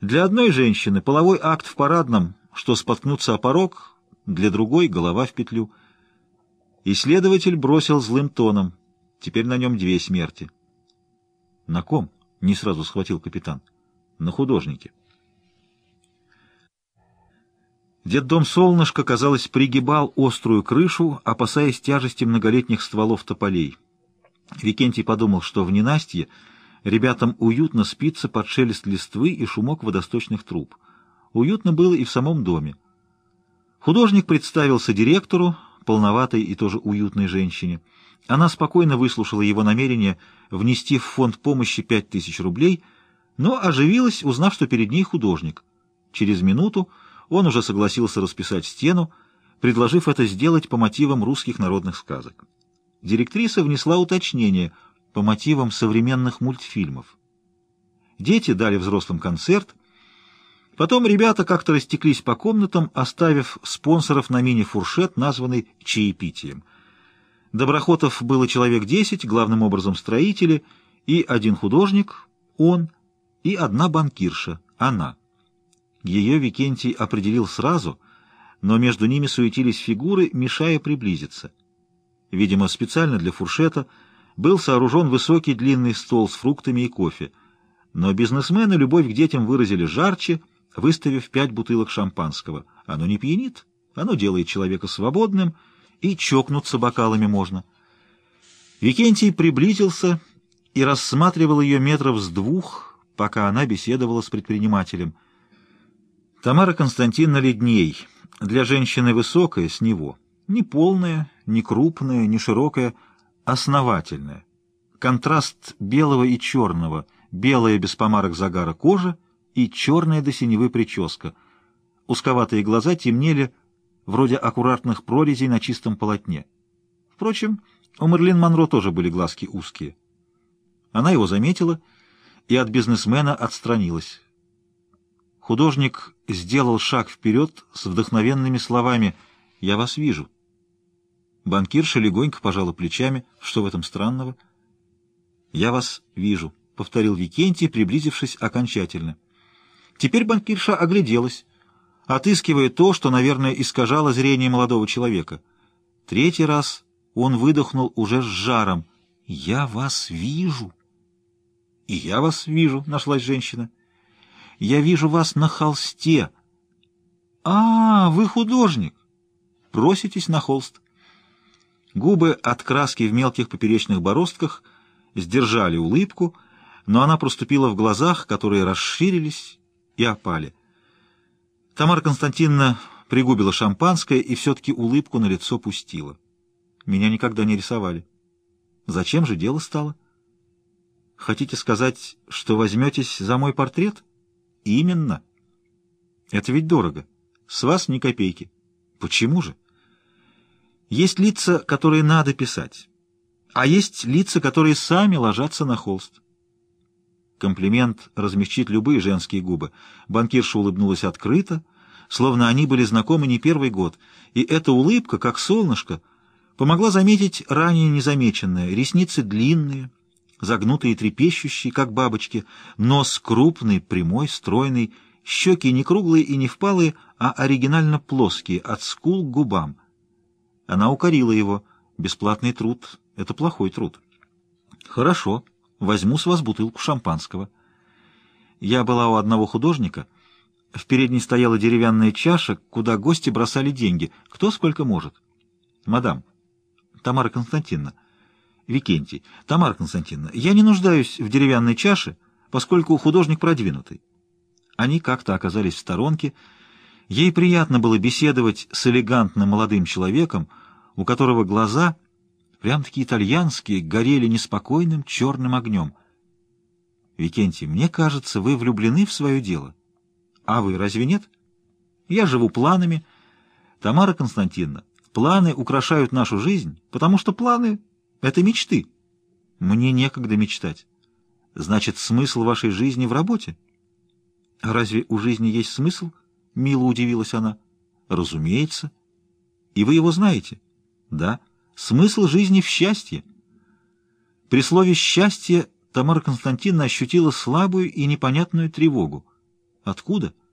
Для одной женщины половой акт в парадном, что споткнуться о порог, для другой — голова в петлю. Исследователь бросил злым тоном. Теперь на нем две смерти. — На ком? — не сразу схватил капитан. — На художнике. Детдом «Солнышко», казалось, пригибал острую крышу, опасаясь тяжести многолетних стволов тополей. Викентий подумал, что в ненастье ребятам уютно спится под шелест листвы и шумок водосточных труб. Уютно было и в самом доме. Художник представился директору, полноватой и тоже уютной женщине. Она спокойно выслушала его намерение внести в фонд помощи пять тысяч рублей, но оживилась, узнав, что перед ней художник. Через минуту он уже согласился расписать стену, предложив это сделать по мотивам русских народных сказок. Директриса внесла уточнение по мотивам современных мультфильмов. Дети дали взрослым концерт, потом ребята как-то растеклись по комнатам, оставив спонсоров на мини-фуршет, названный «чаепитием». Доброхотов было человек десять, главным образом строители, и один художник, он, и одна банкирша, она. Ее Викентий определил сразу, но между ними суетились фигуры, мешая приблизиться. Видимо, специально для фуршета был сооружен высокий длинный стол с фруктами и кофе, но бизнесмены любовь к детям выразили жарче, выставив пять бутылок шампанского. Оно не пьянит, оно делает человека свободным, и чокнуться бокалами можно. Викентий приблизился и рассматривал ее метров с двух, пока она беседовала с предпринимателем — Тамара Константиновна Ледней, для женщины высокая, с него. Не полная, не крупная, не широкая, основательная. Контраст белого и черного, белая без помарок загара кожа и черная до синевы прическа. Узковатые глаза темнели, вроде аккуратных прорезей на чистом полотне. Впрочем, у Мерлин Монро тоже были глазки узкие. Она его заметила и от бизнесмена отстранилась. Художник сделал шаг вперед с вдохновенными словами «Я вас вижу». Банкирша легонько пожала плечами. Что в этом странного? «Я вас вижу», — повторил Викентий, приблизившись окончательно. Теперь банкирша огляделась, отыскивая то, что, наверное, искажало зрение молодого человека. Третий раз он выдохнул уже с жаром. «Я вас вижу». «И я вас вижу», — нашлась женщина. Я вижу вас на холсте. А, вы художник. Проситесь на холст. Губы от краски в мелких поперечных бороздках сдержали улыбку, но она проступила в глазах, которые расширились и опали. Тамара Константиновна пригубила шампанское и все-таки улыбку на лицо пустила. Меня никогда не рисовали. Зачем же дело стало? Хотите сказать, что возьметесь за мой портрет? Именно. Это ведь дорого. С вас ни копейки. Почему же? Есть лица, которые надо писать, а есть лица, которые сами ложатся на холст. Комплимент размягчит любые женские губы. Банкирша улыбнулась открыто, словно они были знакомы не первый год, и эта улыбка, как солнышко, помогла заметить ранее незамеченное. Ресницы длинные, загнутые и трепещущие, как бабочки, нос крупный, прямой, стройный, щеки не круглые и не впалые, а оригинально плоские, от скул к губам. Она укорила его. Бесплатный труд — это плохой труд. Хорошо, возьму с вас бутылку шампанского. Я была у одного художника. В передней стояла деревянная чаша, куда гости бросали деньги. Кто сколько может. Мадам, Тамара Константиновна, Викентий. Тамара Константиновна, я не нуждаюсь в деревянной чаше, поскольку художник продвинутый. Они как-то оказались в сторонке. Ей приятно было беседовать с элегантным молодым человеком, у которого глаза, прям-таки итальянские, горели неспокойным черным огнем. Викентий, мне кажется, вы влюблены в свое дело. А вы разве нет? Я живу планами. Тамара Константиновна, планы украшают нашу жизнь, потому что планы это мечты. Мне некогда мечтать. Значит, смысл вашей жизни в работе? Разве у жизни есть смысл? Мило удивилась она. Разумеется. И вы его знаете? Да. Смысл жизни в счастье. При слове «счастье» Тамара Константиновна ощутила слабую и непонятную тревогу. Откуда? —